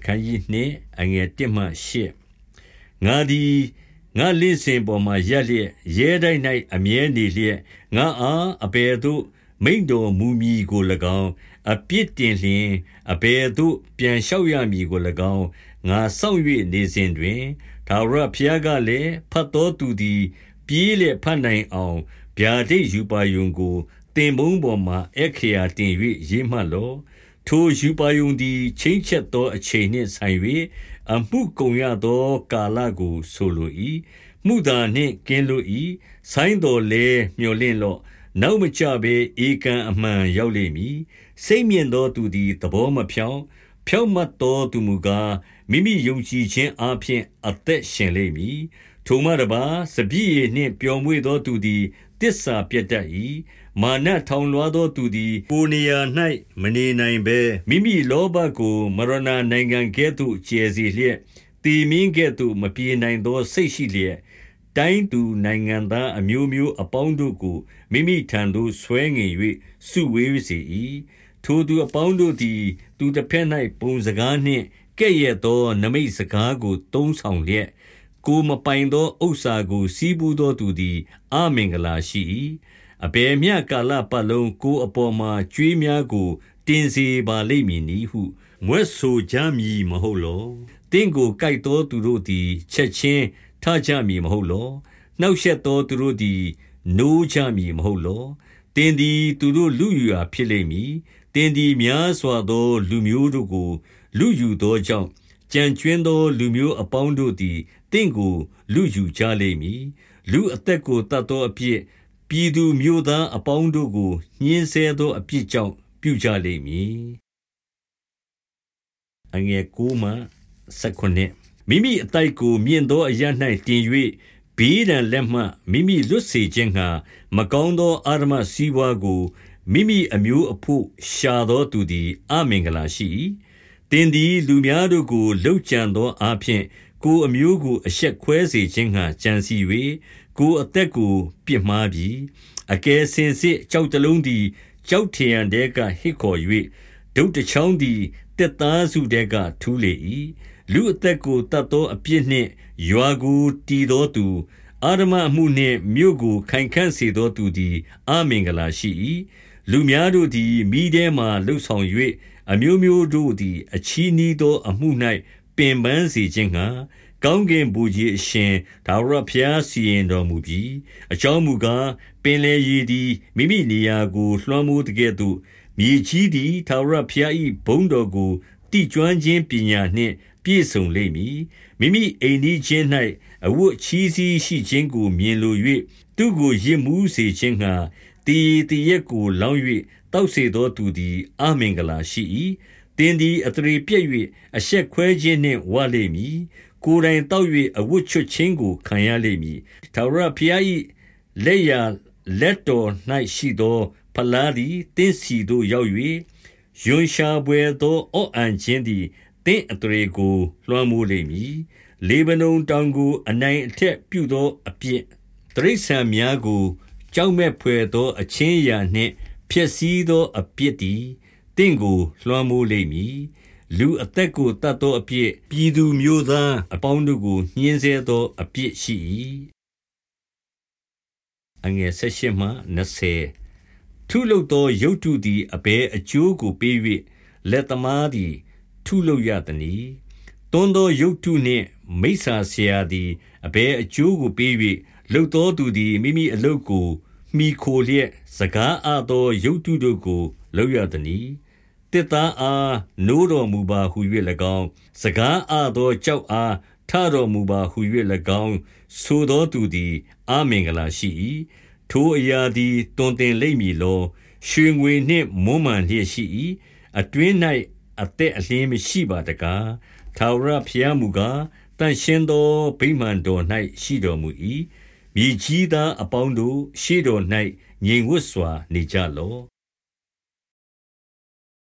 အခန်းကြီးနှင့်အငယ်1မှ8ငါသည်ငါလင့်စင်ပေါ်မှရက်လျက်ရဲတိုင်း၌အမြဲနေလျက်ငါအားအဘယ်သို့မိန်တော်မူမည်ကို၎င်းအပြစ်တင်လျင်အဘယ်သို့ပြန်လျှောက်ရမည်ကို၎င်းငါစောင့်၍နေစဉ်တွင်သာရဖျားကလည်းဖတ်တော်သူသည်ပြေးလျက်ဖတ်နိုင်အောင်ဗျာဒိတ်ယူပါယုံကိုတင်ဘုံပေါ်မှအခရာတင်၍ရေးမှတ်လော့ ထိုယူပါယုံသည် ချင်းချက်သော အချိန်နှင့်ဆိုင်၍အမှုကုန်ရသောကာလကို ဆိုလို၏မှုသာနှင့် ကင်းလို၏ဆိုင်းတော်လဲမျောလင့်လော့ နောက်မကြဘဲ ဧကံအမှန်ရောက်လိမ့်မည် စိတ်မြင့်သောသူသည် သဘောမဖြောင်းဖြောင့်မတ်သောသူမူကား မိမိယုံကြည်ခြင်းအပြင်အသက်ရှင်လိမ့်မည် ထိုမှတပါစပြည့်ရည်နှင့် ပျော်မွေ့သောသူသည် တစ္ဆာပြတ်တတ်၏မာနထောင်လွှားသောသူသည်ကိုနေရာ၌မနေနိုင်ဘဲမိမိလောဘကိုမရဏနိုင်ငံကဲ့သို့ကျဲစီလျက်တည်မင်းကဲ့သို့မပြေနိုင်သောစိတ်ရှိလျက်တိုင်းသူနိုင်ငံသားအမျိုးမျိုးအပေါင်းတို့ကိုမိမိထံသို့ဆွဲငင်၍စုဝေးစေ၏ထိုသူအပေါင်းတို့သည် သူတစ်ဖက်၌ပုံစကားနှင့်ကဲ့ရဲ့သောနမိတ်စကားကို သုံးဆောင်လျက် ကိုမပိုင်သောဥစ္စာကိုစီးပူးသောသူသည် အမင်္ဂလာရှိ၏အဘယ်မျှကာလပတ်လုံးကိုအပေါ်မှာကြွေးများကို တင်စေပါလိမ့်မည်နည်းဟုမွဲ့ဆိုကြမည်မဟုတ်လောတင့်ကိုကြိုက်သောသူတို့သည်ချက်ချင်းထကြမည်မဟုတ်လောနှောက်ရက်သောသူတို့သည်နိုးကြမည်မဟုတ်လောတင်းသည်သူတို့လူယူရာဖြစ်လိမ့်မည်တင်းသည်များစွာသော လူမျိုးတို့ကို လူယူသောကြောင့်ကြံကျွင်းသော လူမျိုးအပေါင်းတို့သည် တင့်ကိုလူယူကြလိမ့်မည်လူအသက်ကိုတတ်သောအပြစ်ပြည်သူမျိုးသားအပေါင်းတို့ကိုညှင်းဆဲသောအပြစ်ကြောင့်ပြုကြလိမ့်မည်အငယ်ကိုမှ19မိမိအတိုက်ကိုမြင့်သောအရ၌တင်၍ဘေးဒဏ်လက်မှမိမိလွတ်စေခြင်းငှာမကောင်းသောအာရမစည်းဝါးကိုမိမိအမျိုးအဖို့ရှာသောသူသည်အမင်္ဂလာရှိ၏တင်သည်လူများတို့ကိုလှုပ်ကြံသောအဖြစ် ကိုအမျိုးကိုအဆက်ခွဲစေခြင်းငှာကြံစီ၍ကိုအသက်ကို ပြစ်မှားပြီအကယ်စင်စစ်ကြောက်တလုံးသည်ကြောက်ထရန်တဲကဟစ်ခေါ်၍ဒုတ်တချောင်းသည်တက်သားစုတဲကထူးလေ၏လူအသက်ကိုတတ်သောအပြစ်နှင့်ရွာကိုတီသောသူအာရမအမှုနှင့်မြို့ကိုခိုင်ခန့်စေသောသူသည်အမင်္ဂလာရှိ၏လူများတို့သည်မိထဲမှလှုပ်ဆောင်၍အမျိုးမျိုးတို့သည်အချီးနှီးသောအမှု၌ ပင်ပန်းစေခြင်းငှာကောင်းကင်ဘုရားအရှင်ဒါဝရဖျားစီရင်တော်မူပြီးအကြောင်းမူကားပင်လေရည်သည်မိမိနေရာကိုလွှမ်းမိုးတကဲ့သို့မြေကြီးသည်ဒါဝရဖျား၏ဘုံတော်ကိုတိကျွမ်းခြင်းပညာနှင့်ပြည့်စုံလိမ့်မည်မိမိအိမ်ဤချင်း၌အဝတ်ချီးစီးရှိခြင်းကိုမြင်လို၍သူကိုရစ်မှုစေခြင်းငှာတီတရက်ကိုလောင်း၍တောက်စေသောသူသည်အမင်္ဂလာရှိ၏ တင်းသည်အထရေပြည့်၍အဆက်ခွဲခြင်းနှင့်ဝလိမ့်မည်ကိုယ်တိုင်တောက်၍အဝတ်ချွတ်ခြင်းကိုခံရလိမ့်မည်ထာဝရဘုရား၏လက်ရလက်တော်၌ရှိသောဖလားသည်တင်းစီသို့ရောက်၍ယွန်ရှာပွဲသောအော့အန်ခြင်းသည်တင့်အထရေကိုလွှမ်းမိုးလိမ့်မည်လေဗနုန်တောင်ကိုအနိုင်အထက်ပြုသောအပြစ်တရိษံများကိုကြောက်မဲ့ဖွယ်သောအချင်းအရာနှင့်ဖျက်ဆီးသောအပြစ်သည် တင့်ကိုလွှမ်းမိုးလိမ့်မည်လူအသက်ကိုတတ်သောအပြစ်ပြည်သူမျိုးသားအပေါင်းတို့ကိုညှင်းဆဲသောအပြစ်ရှိ၏အငယ်၁၈မှ20ထုလုပ်သောရုတ်တုသည်အဘဲအကျိုးကိုပေး၍လက်သမားသည် ထုလုပ်ရသည်။တွန်းသောရုတ်တုနှင့် မိစ္ဆာဆရာသည်အဘယ်အကျိုးကိုပေး၍လုပ်သောသူသည်မိမိအလုပ်ကို မှီခိုလျက်စကားအသောရုတ်တုတို့ကိုလုပ်ရသည်။တစ်သားအားနိုးတော်မူပါဟု၍၎င်းစကားအသောကြောက်အားထတော်မူပါဟု၍၎င်းဆိုသောသူသည် အာမင်္ဂလာရှိ၏။ထိုအရာသည်တွင်တင်လိမ့်မည်လောရွှေငွေနှင့်မွမ်းမံလျက်ရှိ၏။အတွင်း၌အသက်အလျင်းမရှိပါတကားထာဝရဘုရားမူကားတန်ရှင်းသောဗိမာန်တော်၌ရှိတော်မူ၏ မြေကြီးသားအပေါင်းတို့ ရှေ့တော်၌ငြိမ်ဝတ်စွာ နေကြလော့